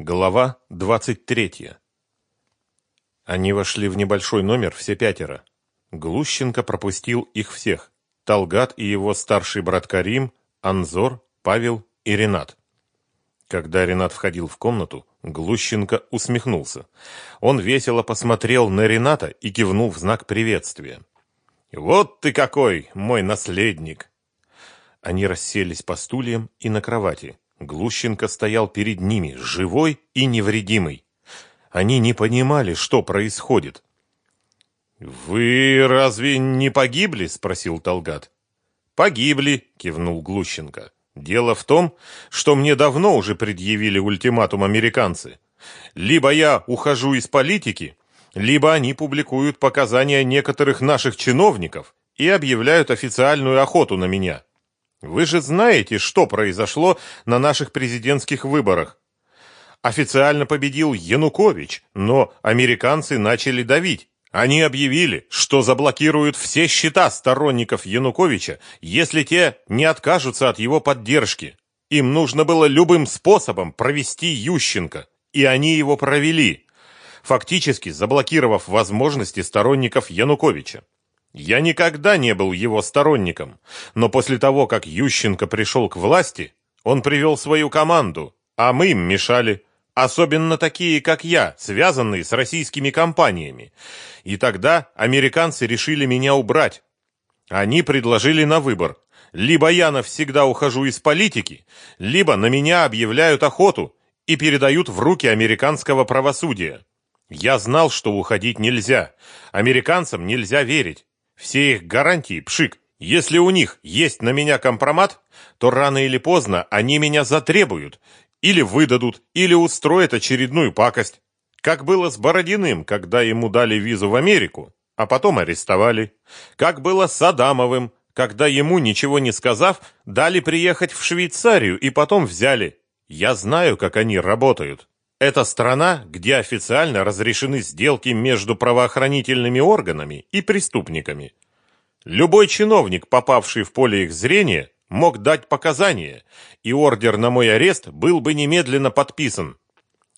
Глава 23. Они вошли в небольшой номер все пятеро. Глущенко пропустил их всех. Талгат и его старший брат Карим, Анзор, Павел и Ренат. Когда Ренат входил в комнату, Глущенко усмехнулся. Он весело посмотрел на Рената и кивнул в знак приветствия. «Вот ты какой, мой наследник!» Они расселись по стульям и на кровати. Глущенко стоял перед ними, живой и невредимый. Они не понимали, что происходит. «Вы разве не погибли?» — спросил Талгат. «Погибли», — кивнул Глущенко. «Дело в том, что мне давно уже предъявили ультиматум американцы. Либо я ухожу из политики, либо они публикуют показания некоторых наших чиновников и объявляют официальную охоту на меня. Вы же знаете, что произошло на наших президентских выборах. Официально победил Янукович, но американцы начали давить. Они объявили, что заблокируют все счета сторонников Януковича, если те не откажутся от его поддержки. Им нужно было любым способом провести Ющенко, и они его провели, фактически заблокировав возможности сторонников Януковича. Я никогда не был его сторонником, но после того, как Ющенко пришел к власти, он привел свою команду, а мы им мешали, особенно такие, как я, связанные с российскими компаниями. И тогда американцы решили меня убрать. Они предложили на выбор: либо я навсегда ухожу из политики, либо на меня объявляют охоту и передают в руки американского правосудия. Я знал, что уходить нельзя. Американцам нельзя верить. Все их гарантии пшик. Если у них есть на меня компромат, то рано или поздно они меня затребуют, или выдадут, или устроят очередную пакость. Как было с Бородиным, когда ему дали визу в Америку, а потом арестовали. Как было с Адамовым, когда ему, ничего не сказав, дали приехать в Швейцарию и потом взяли. Я знаю, как они работают. Это страна, где официально разрешены сделки между правоохранительными органами и преступниками. Любой чиновник, попавший в поле их зрения, мог дать показания, и ордер на мой арест был бы немедленно подписан.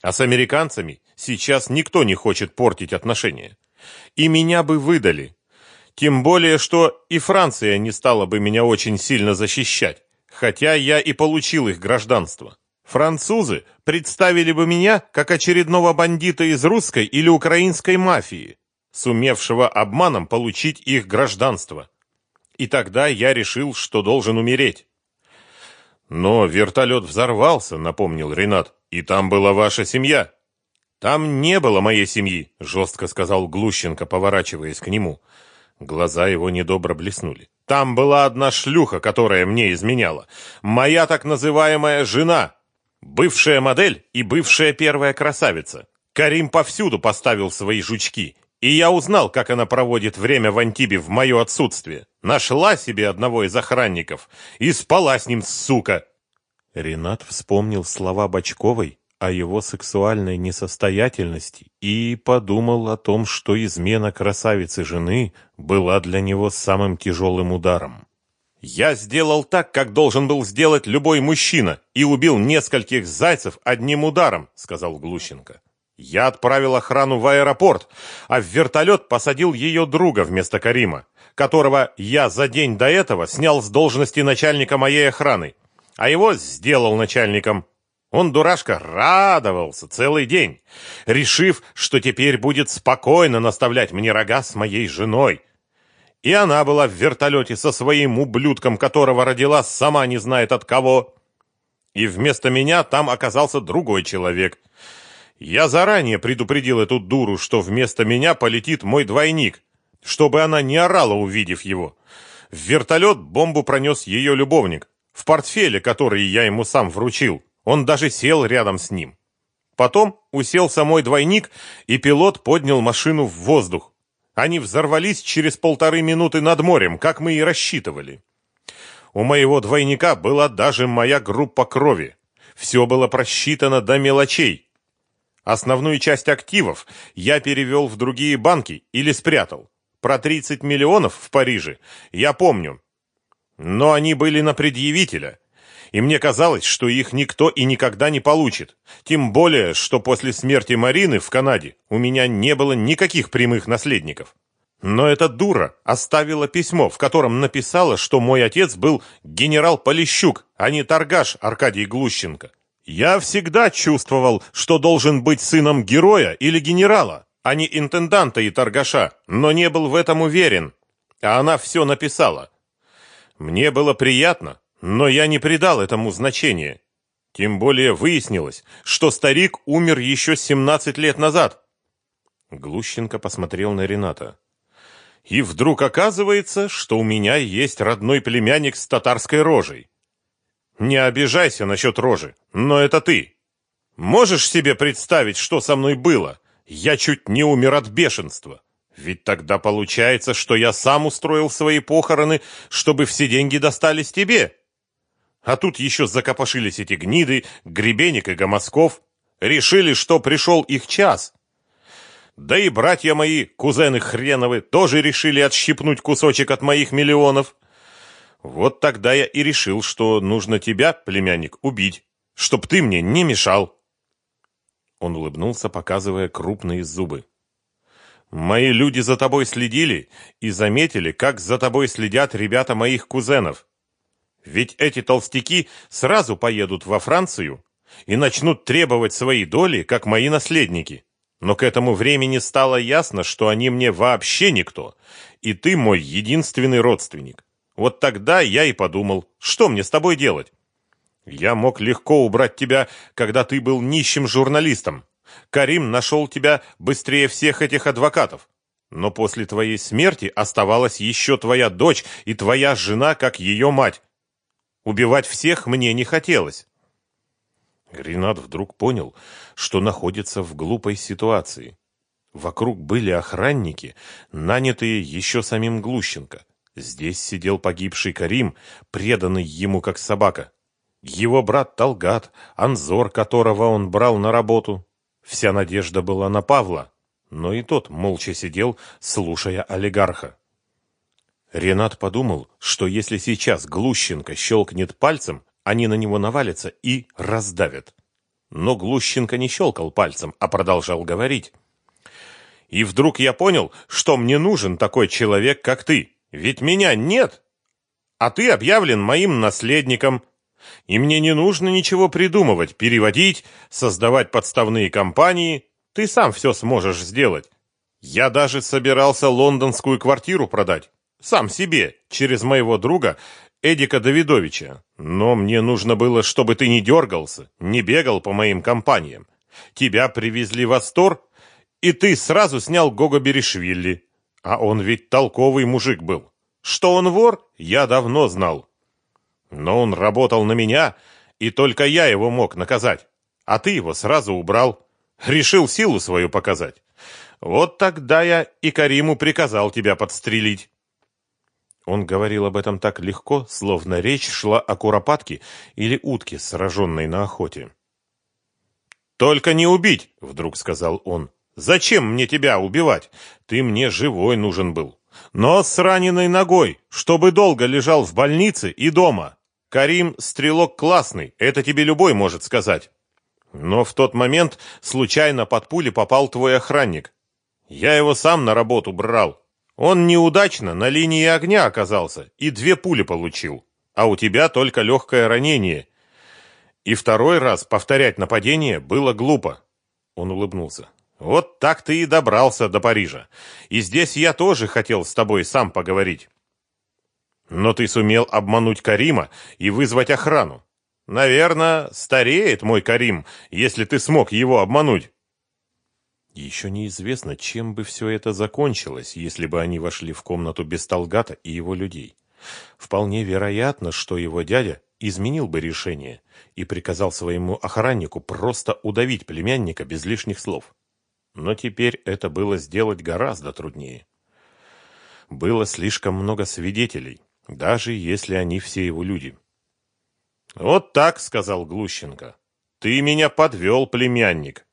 А с американцами сейчас никто не хочет портить отношения. И меня бы выдали. Тем более, что и Франция не стала бы меня очень сильно защищать, хотя я и получил их гражданство. Французы представили бы меня как очередного бандита из русской или украинской мафии, сумевшего обманом получить их гражданство. И тогда я решил, что должен умереть. Но вертолет взорвался, напомнил Ренат, и там была ваша семья. Там не было моей семьи, жестко сказал Глущенко, поворачиваясь к нему. Глаза его недобро блеснули. Там была одна шлюха, которая мне изменяла. Моя так называемая жена, Бывшая модель и бывшая первая красавица. Карим повсюду поставил свои жучки, и я узнал, как она проводит время в Антибе в мое отсутствие. Нашла себе одного из охранников и спала с ним, сука. Ренат вспомнил слова Бочковой о его сексуальной несостоятельности и подумал о том, что измена красавицы жены была для него самым тяжелым ударом. Я сделал так, как должен был сделать любой мужчина, и убил нескольких зайцев одним ударом, сказал Глущенко. Я отправил охрану в аэропорт, а в вертолет посадил ее друга вместо Карима, которого я за день до этого снял с должности начальника моей охраны, а его сделал начальником. Он, дурашка, радовался целый день, решив, что теперь будет спокойно наставлять мне рога с моей женой. И она была в вертолете со своим ублюдком, которого родила сама не знает от кого. И вместо меня там оказался другой человек. Я заранее предупредил эту дуру, что вместо меня полетит мой двойник, чтобы она не орала, увидев его. В вертолет бомбу пронес ее любовник, в портфеле, который я ему сам вручил. Он даже сел рядом с ним. Потом уселся мой двойник, и пилот поднял машину в воздух. Они взорвались через полторы минуты над морем, как мы и рассчитывали. У моего двойника была даже моя группа крови. Все было просчитано до мелочей. Основную часть активов я перевел в другие банки или спрятал. Про 30 миллионов в Париже я помню. Но они были на предъявителя. И мне казалось, что их никто и никогда не получит. Тем более, что после смерти Марины в Канаде у меня не было никаких прямых наследников. Но эта дура оставила письмо, в котором написала, что мой отец был генерал Полищук, а не торгаш Аркадий Глущенко. Я всегда чувствовал, что должен быть сыном героя или генерала, а не интенданта и торгаша, но не был в этом уверен. А она все написала. Мне было приятно, но я не придал этому значения. Тем более выяснилось, что старик умер еще 17 лет назад. Глущенко посмотрел на Рената. И вдруг оказывается, что у меня есть родной племянник с татарской рожей. Не обижайся насчет рожи, но это ты. Можешь себе представить, что со мной было? Я чуть не умер от бешенства. Ведь тогда получается, что я сам устроил свои похороны, чтобы все деньги достались тебе. А тут еще закопошились эти гниды, Гребенник и Гомосков. Решили, что пришел их час. Да и братья мои, кузены хреновы, тоже решили отщипнуть кусочек от моих миллионов. Вот тогда я и решил, что нужно тебя, племянник, убить, чтоб ты мне не мешал. Он улыбнулся, показывая крупные зубы. Мои люди за тобой следили и заметили, как за тобой следят ребята моих кузенов. Ведь эти толстяки сразу поедут во Францию и начнут требовать свои доли, как мои наследники. Но к этому времени стало ясно, что они мне вообще никто, и ты мой единственный родственник. Вот тогда я и подумал, что мне с тобой делать? Я мог легко убрать тебя, когда ты был нищим журналистом. Карим нашел тебя быстрее всех этих адвокатов. Но после твоей смерти оставалась еще твоя дочь и твоя жена, как ее мать. Убивать всех мне не хотелось. Ренат вдруг понял, что находится в глупой ситуации. Вокруг были охранники, нанятые еще самим Глущенко. Здесь сидел погибший Карим, преданный ему как собака. Его брат Талгат, Анзор, которого он брал на работу. Вся надежда была на Павла, но и тот молча сидел, слушая олигарха. Ренат подумал, что если сейчас Глущенко щелкнет пальцем, они на него навалятся и раздавят. Но Глущенко не щелкал пальцем, а продолжал говорить. И вдруг я понял, что мне нужен такой человек, как ты. Ведь меня нет, а ты объявлен моим наследником, и мне не нужно ничего придумывать, переводить, создавать подставные компании. Ты сам все сможешь сделать. Я даже собирался лондонскую квартиру продать. Сам себе, через моего друга Эдика Давидовича. Но мне нужно было, чтобы ты не дергался, не бегал по моим компаниям. Тебя привезли в Астор, и ты сразу снял Гого Беришвили. А он ведь толковый мужик был. Что он вор, я давно знал. Но он работал на меня, и только я его мог наказать. А ты его сразу убрал. Решил силу свою показать. Вот тогда я и Кариму приказал тебя подстрелить. Он говорил об этом так легко, словно речь шла о куропатке или утке, сраженной на охоте. «Только не убить!» — вдруг сказал он. Зачем мне тебя убивать? Ты мне живой нужен был. Но с раненой ногой, чтобы долго лежал в больнице и дома. Карим стрелок классный, это тебе любой может сказать. Но в тот момент случайно под пули попал твой охранник. Я его сам на работу брал. Он неудачно на линии огня оказался и две пули получил. А у тебя только легкое ранение. И второй раз повторять нападение было глупо. Он улыбнулся. Вот так ты и добрался до Парижа. И здесь я тоже хотел с тобой сам поговорить. Но ты сумел обмануть Карима и вызвать охрану. Наверное, стареет мой Карим, если ты смог его обмануть. Еще неизвестно, чем бы все это закончилось, если бы они вошли в комнату без Талгата и его людей. Вполне вероятно, что его дядя изменил бы решение и приказал своему охраннику просто удавить племянника без лишних слов. Но теперь это было сделать гораздо труднее. Было слишком много свидетелей, даже если они все его люди. «Вот так», — сказал Глущенко. «Ты меня подвел, племянник.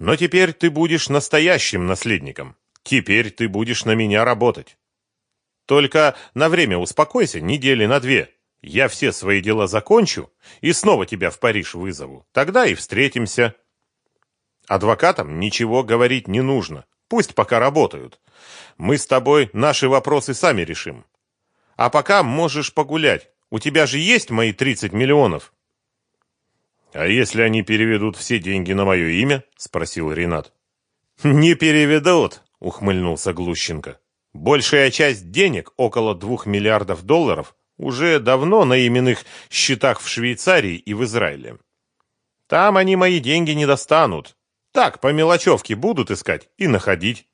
Но теперь ты будешь настоящим наследником. Теперь ты будешь на меня работать. Только на время успокойся, недели на две. Я все свои дела закончу и снова тебя в Париж вызову. Тогда и встретимся. Адвокатам ничего говорить не нужно. Пусть пока работают. Мы с тобой наши вопросы сами решим. А пока можешь погулять. У тебя же есть мои 30 миллионов. А если они переведут все деньги на мое имя? спросил Ренат. Не переведут, ухмыльнулся Глущенко. Большая часть денег, около двух миллиардов долларов, уже давно на именных счетах в Швейцарии и в Израиле. Там они мои деньги не достанут. Так, по мелочевке будут искать и находить.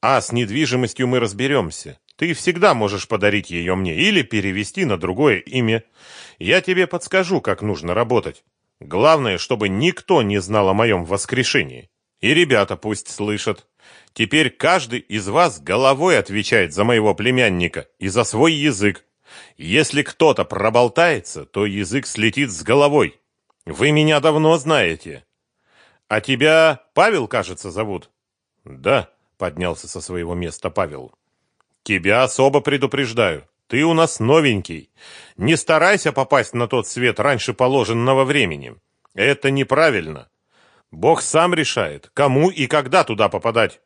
А с недвижимостью мы разберемся. Ты всегда можешь подарить ее мне или перевести на другое имя. Я тебе подскажу, как нужно работать. Главное, чтобы никто не знал о моем воскрешении. И ребята пусть слышат. Теперь каждый из вас головой отвечает за моего племянника и за свой язык. Если кто-то проболтается, то язык слетит с головой. Вы меня давно знаете. А тебя Павел, кажется, зовут? Да, поднялся со своего места Павел. Тебя особо предупреждаю. Ты у нас новенький. Не старайся попасть на тот свет раньше положенного времени. Это неправильно. Бог сам решает, кому и когда туда попадать.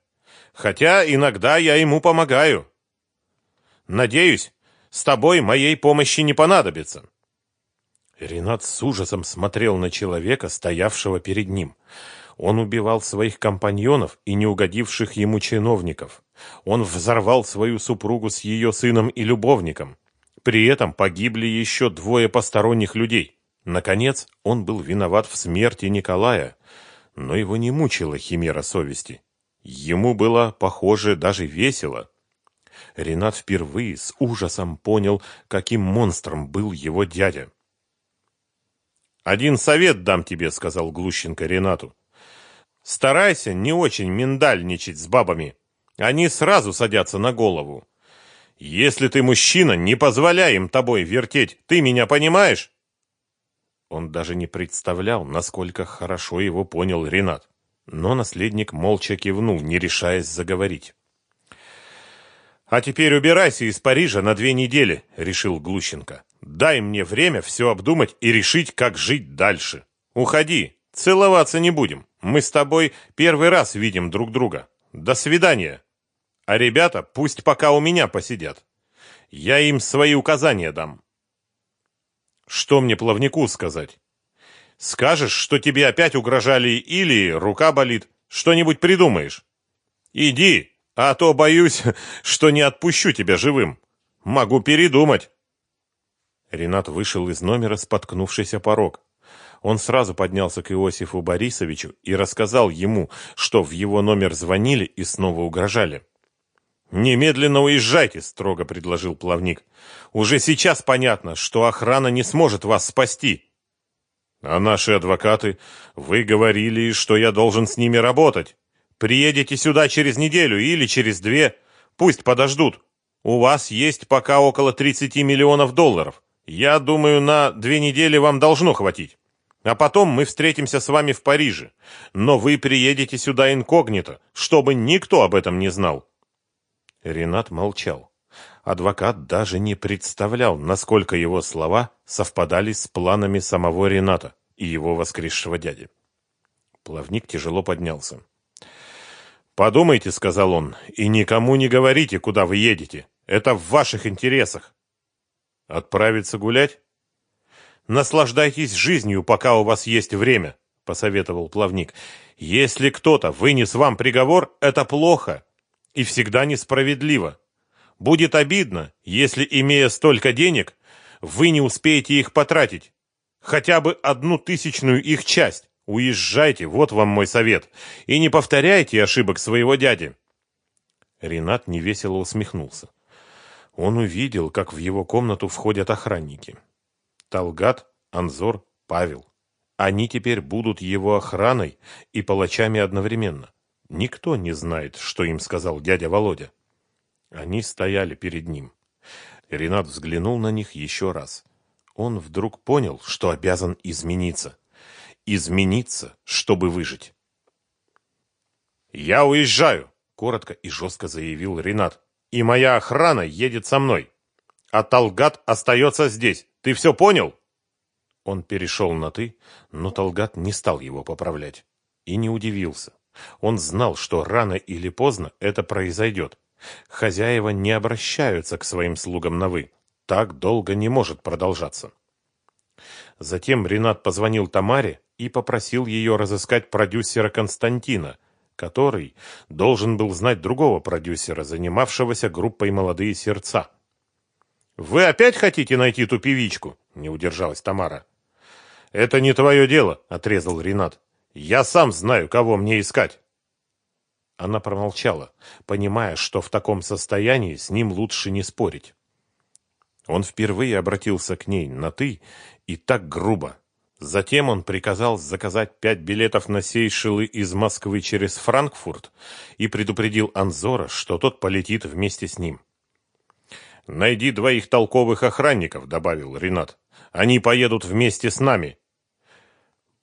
Хотя иногда я ему помогаю. Надеюсь, с тобой моей помощи не понадобится. Ренат с ужасом смотрел на человека, стоявшего перед ним. Он убивал своих компаньонов и неугодивших ему чиновников. Он взорвал свою супругу с ее сыном и любовником. При этом погибли еще двое посторонних людей. Наконец, он был виноват в смерти Николая, но его не мучила химера совести. Ему было, похоже, даже весело. Ренат впервые с ужасом понял, каким монстром был его дядя. «Один совет дам тебе», — сказал Глущенко Ренату. «Старайся не очень миндальничать с бабами. Они сразу садятся на голову. Если ты мужчина, не позволяй им тобой вертеть. Ты меня понимаешь?» Он даже не представлял, насколько хорошо его понял Ренат. Но наследник молча кивнул, не решаясь заговорить. «А теперь убирайся из Парижа на две недели», — решил Глущенко. «Дай мне время все обдумать и решить, как жить дальше. Уходи, целоваться не будем. Мы с тобой первый раз видим друг друга. До свидания. А ребята пусть пока у меня посидят. Я им свои указания дам». «Что мне плавнику сказать?» «Скажешь, что тебе опять угрожали или рука болит. Что-нибудь придумаешь. Иди, а то боюсь, что не отпущу тебя живым. Могу передумать. Ренат вышел из номера, споткнувшись о порог. Он сразу поднялся к Иосифу Борисовичу и рассказал ему, что в его номер звонили и снова угрожали. «Немедленно уезжайте», — строго предложил плавник. «Уже сейчас понятно, что охрана не сможет вас спасти». «А наши адвокаты? Вы говорили, что я должен с ними работать». Приедете сюда через неделю или через две, пусть подождут. У вас есть пока около 30 миллионов долларов. Я думаю, на две недели вам должно хватить. А потом мы встретимся с вами в Париже. Но вы приедете сюда инкогнито, чтобы никто об этом не знал. Ренат молчал. Адвокат даже не представлял, насколько его слова совпадали с планами самого Рената и его воскресшего дяди. Плавник тяжело поднялся. «Подумайте», — сказал он, — «и никому не говорите, куда вы едете. Это в ваших интересах». «Отправиться гулять?» «Наслаждайтесь жизнью, пока у вас есть время», — посоветовал плавник. «Если кто-то вынес вам приговор, это плохо и всегда несправедливо. Будет обидно, если, имея столько денег, вы не успеете их потратить. Хотя бы одну тысячную их часть. Уезжайте, вот вам мой совет, и не повторяйте ошибок своего дяди. Ренат невесело усмехнулся. Он увидел, как в его комнату входят охранники. Талгат, Анзор, Павел. Они теперь будут его охраной и палачами одновременно. Никто не знает, что им сказал дядя Володя. Они стояли перед ним. Ренат взглянул на них еще раз. Он вдруг понял, что обязан измениться измениться, чтобы выжить. «Я уезжаю», — коротко и жестко заявил Ренат. «И моя охрана едет со мной. А Талгат остается здесь. Ты все понял?» Он перешел на «ты», но Талгат не стал его поправлять. И не удивился. Он знал, что рано или поздно это произойдет. Хозяева не обращаются к своим слугам на «вы». Так долго не может продолжаться. Затем Ренат позвонил Тамаре и попросил ее разыскать продюсера Константина, который должен был знать другого продюсера, занимавшегося группой «Молодые сердца». «Вы опять хотите найти ту певичку?» – не удержалась Тамара. «Это не твое дело», – отрезал Ренат. «Я сам знаю, кого мне искать». Она промолчала, понимая, что в таком состоянии с ним лучше не спорить. Он впервые обратился к ней на «ты» и так грубо. Затем он приказал заказать пять билетов на Сейшелы из Москвы через Франкфурт и предупредил Анзора, что тот полетит вместе с ним. «Найди двоих толковых охранников», — добавил Ренат. «Они поедут вместе с нами.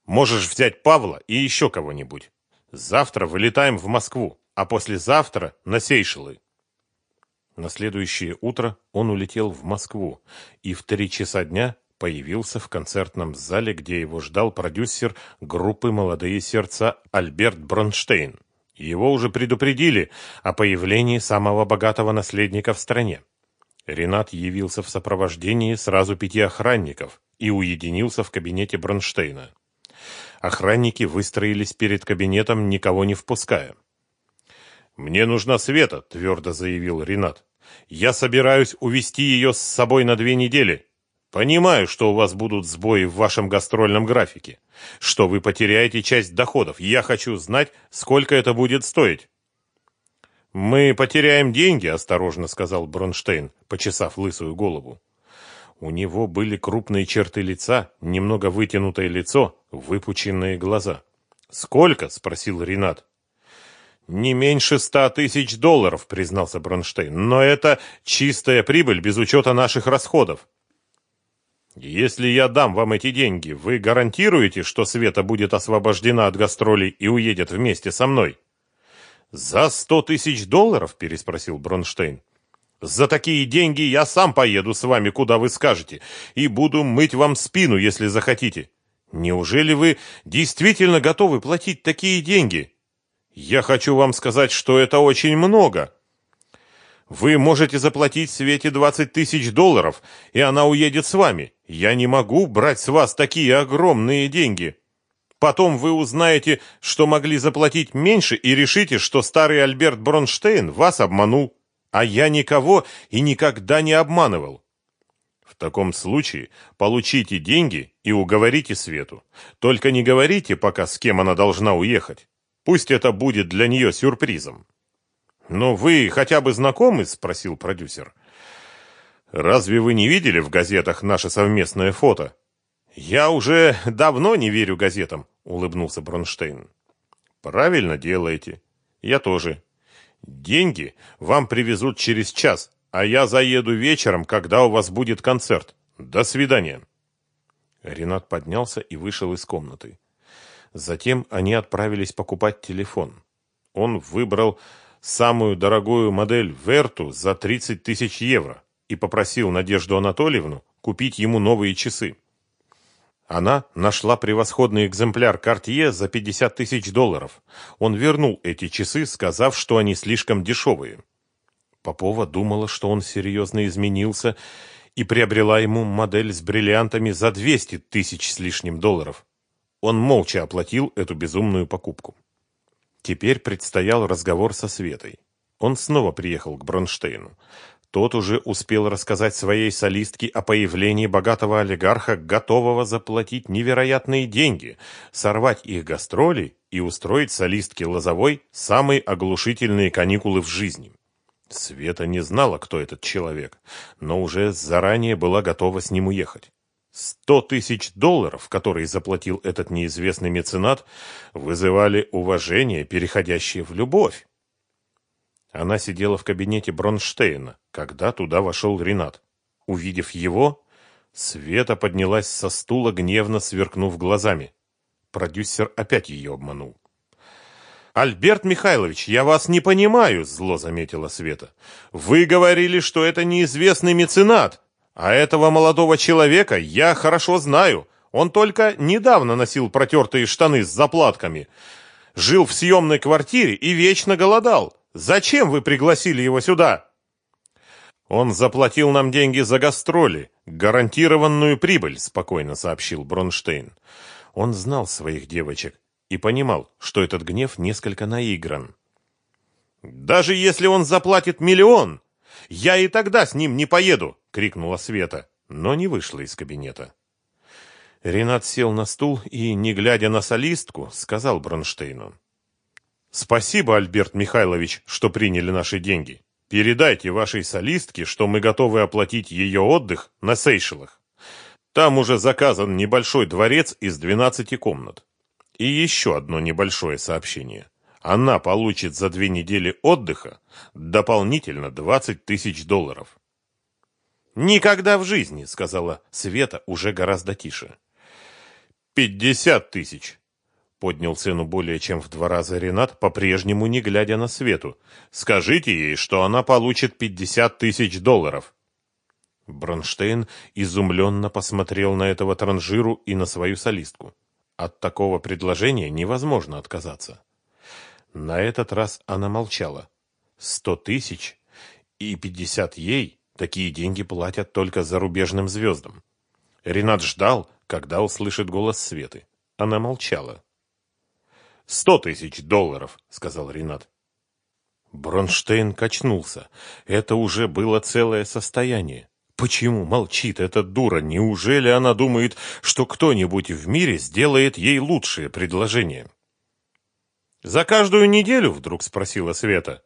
Можешь взять Павла и еще кого-нибудь. Завтра вылетаем в Москву, а послезавтра на Сейшелы». На следующее утро он улетел в Москву и в три часа дня появился в концертном зале, где его ждал продюсер группы «Молодые сердца» Альберт Бронштейн. Его уже предупредили о появлении самого богатого наследника в стране. Ренат явился в сопровождении сразу пяти охранников и уединился в кабинете Бронштейна. Охранники выстроились перед кабинетом, никого не впуская. «Мне нужна Света», — твердо заявил Ренат. «Я собираюсь увести ее с собой на две недели. Понимаю, что у вас будут сбои в вашем гастрольном графике, что вы потеряете часть доходов. Я хочу знать, сколько это будет стоить». «Мы потеряем деньги», — осторожно сказал Бронштейн, почесав лысую голову. У него были крупные черты лица, немного вытянутое лицо, выпученные глаза. «Сколько?» — спросил Ренат. «Не меньше ста тысяч долларов», — признался Бронштейн. «Но это чистая прибыль без учета наших расходов». «Если я дам вам эти деньги, вы гарантируете, что Света будет освобождена от гастролей и уедет вместе со мной?» «За сто тысяч долларов?» — переспросил Бронштейн. За такие деньги я сам поеду с вами, куда вы скажете, и буду мыть вам спину, если захотите. Неужели вы действительно готовы платить такие деньги? Я хочу вам сказать, что это очень много. Вы можете заплатить Свете 20 тысяч долларов, и она уедет с вами. Я не могу брать с вас такие огромные деньги. Потом вы узнаете, что могли заплатить меньше, и решите, что старый Альберт Бронштейн вас обманул а я никого и никогда не обманывал. В таком случае получите деньги и уговорите Свету. Только не говорите пока, с кем она должна уехать. Пусть это будет для нее сюрпризом. «Но вы хотя бы знакомы?» – спросил продюсер. «Разве вы не видели в газетах наше совместное фото?» «Я уже давно не верю газетам», – улыбнулся Бронштейн. «Правильно делаете. Я тоже. Деньги вам привезут через час, а я заеду вечером, когда у вас будет концерт. До свидания. Ренат поднялся и вышел из комнаты. Затем они отправились покупать телефон. Он выбрал самую дорогую модель Верту за 30 тысяч евро и попросил Надежду Анатольевну купить ему новые часы. Она нашла превосходный экземпляр Cartier за 50 тысяч долларов. Он вернул эти часы, сказав, что они слишком дешевые. Попова думала, что он серьезно изменился и приобрела ему модель с бриллиантами за 200 тысяч с лишним долларов. Он молча оплатил эту безумную покупку. Теперь предстоял разговор со Светой. Он снова приехал к Бронштейну. Тот уже успел рассказать своей солистке о появлении богатого олигарха, готового заплатить невероятные деньги, сорвать их гастроли и устроить солистке Лозовой самые оглушительные каникулы в жизни. Света не знала, кто этот человек, но уже заранее была готова с ним уехать. Сто тысяч долларов, которые заплатил этот неизвестный меценат, вызывали уважение, переходящее в любовь. Она сидела в кабинете Бронштейна, когда туда вошел Ренат. Увидев его, Света поднялась со стула, гневно сверкнув глазами. Продюсер опять ее обманул. Альберт Михайлович, я вас не понимаю, зло заметила Света. Вы говорили, что это неизвестный меценат, а этого молодого человека я хорошо знаю. Он только недавно носил протертые штаны с заплатками, жил в съемной квартире и вечно голодал. Зачем вы пригласили его сюда? Он заплатил нам деньги за гастроли, гарантированную прибыль, спокойно сообщил Бронштейн. Он знал своих девочек и понимал, что этот гнев несколько наигран. Даже если он заплатит миллион, я и тогда с ним не поеду, крикнула Света, но не вышла из кабинета. Ренат сел на стул и, не глядя на солистку, сказал Бронштейну: "Спасибо, Альберт Михайлович, что приняли наши деньги. Передайте вашей солистке, что мы готовы оплатить ее отдых на Сейшелах. Там уже заказан небольшой дворец из 12 комнат. И еще одно небольшое сообщение. Она получит за две недели отдыха дополнительно 20 тысяч долларов. «Никогда в жизни», — сказала Света уже гораздо тише. «Пятьдесят тысяч», Поднял цену более чем в два раза Ренат, по-прежнему не глядя на Свету. «Скажите ей, что она получит пятьдесят тысяч долларов». Бронштейн изумленно посмотрел на этого транжиру и на свою солистку. От такого предложения невозможно отказаться. На этот раз она молчала. Сто тысяч и пятьдесят ей такие деньги платят только зарубежным звездам. Ренат ждал, когда услышит голос Светы. Она молчала. «Сто тысяч долларов», — сказал Ренат. Бронштейн качнулся. Это уже было целое состояние. Почему молчит эта дура? Неужели она думает, что кто-нибудь в мире сделает ей лучшее предложение? «За каждую неделю?» — вдруг спросила Света.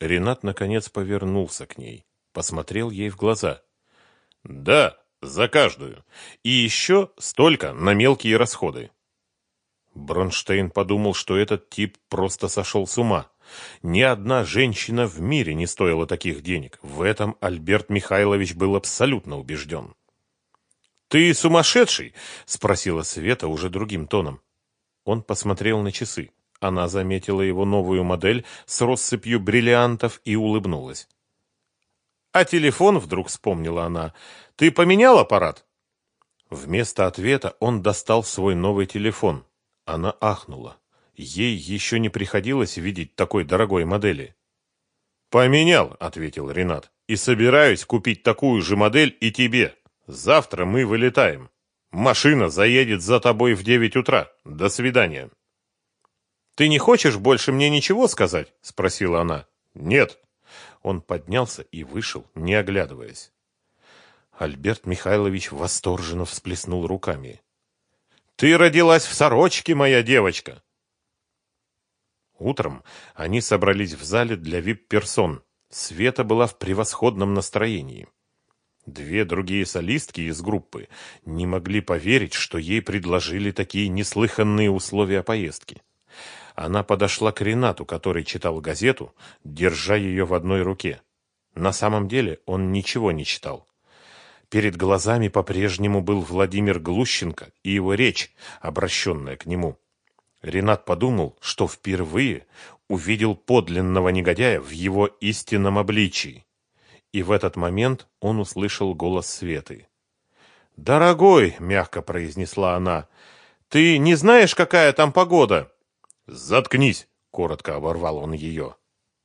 Ренат, наконец, повернулся к ней, посмотрел ей в глаза. «Да, за каждую. И еще столько на мелкие расходы». Бронштейн подумал, что этот тип просто сошел с ума. Ни одна женщина в мире не стоила таких денег. В этом Альберт Михайлович был абсолютно убежден. «Ты сумасшедший?» — спросила Света уже другим тоном. Он посмотрел на часы. Она заметила его новую модель с россыпью бриллиантов и улыбнулась. «А телефон?» — вдруг вспомнила она. «Ты поменял аппарат?» Вместо ответа он достал свой новый телефон. Она ахнула. Ей еще не приходилось видеть такой дорогой модели. «Поменял», — ответил Ренат, — «и собираюсь купить такую же модель и тебе. Завтра мы вылетаем. Машина заедет за тобой в девять утра. До свидания». «Ты не хочешь больше мне ничего сказать?» — спросила она. «Нет». Он поднялся и вышел, не оглядываясь. Альберт Михайлович восторженно всплеснул руками. Ты родилась в сорочке, моя девочка. Утром они собрались в зале для вип-персон. Света была в превосходном настроении. Две другие солистки из группы не могли поверить, что ей предложили такие неслыханные условия поездки. Она подошла к Ренату, который читал газету, держа ее в одной руке. На самом деле он ничего не читал. Перед глазами по-прежнему был Владимир Глущенко и его речь, обращенная к нему. Ренат подумал, что впервые увидел подлинного негодяя в его истинном обличии. И в этот момент он услышал голос Светы. «Дорогой», — мягко произнесла она, — «ты не знаешь, какая там погода?» «Заткнись», — коротко оборвал он ее.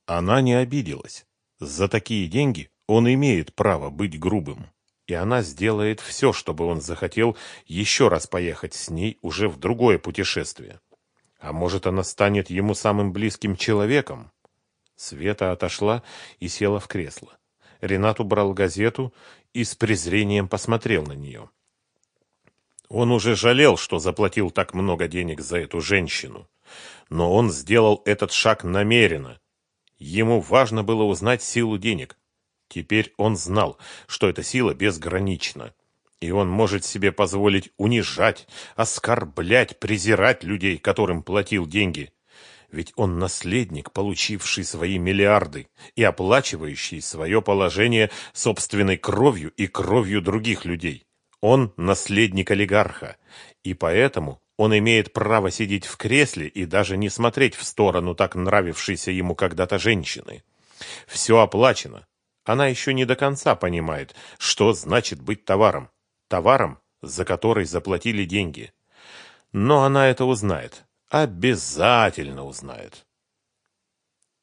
Она не обиделась. За такие деньги он имеет право быть грубым и она сделает все, чтобы он захотел еще раз поехать с ней уже в другое путешествие. А может, она станет ему самым близким человеком? Света отошла и села в кресло. Ренат убрал газету и с презрением посмотрел на нее. Он уже жалел, что заплатил так много денег за эту женщину. Но он сделал этот шаг намеренно. Ему важно было узнать силу денег, Теперь он знал, что эта сила безгранична, и он может себе позволить унижать, оскорблять, презирать людей, которым платил деньги. Ведь он наследник, получивший свои миллиарды и оплачивающий свое положение собственной кровью и кровью других людей. Он наследник олигарха, и поэтому Он имеет право сидеть в кресле и даже не смотреть в сторону так нравившейся ему когда-то женщины. Все оплачено. Она еще не до конца понимает, что значит быть товаром. Товаром, за который заплатили деньги. Но она это узнает. Обязательно узнает.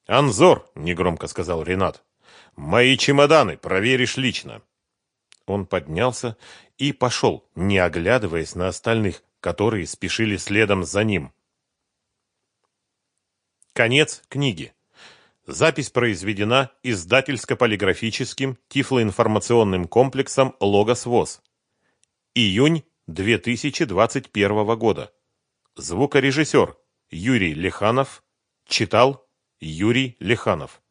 «Анзор!» — негромко сказал Ренат. «Мои чемоданы проверишь лично». Он поднялся и пошел, не оглядываясь на остальных, которые спешили следом за ним. Конец книги. Запись произведена издательско-полиграфическим тифлоинформационным комплексом «Логос ВОЗ». Июнь 2021 года. Звукорежиссер Юрий Лиханов. Читал Юрий Лиханов.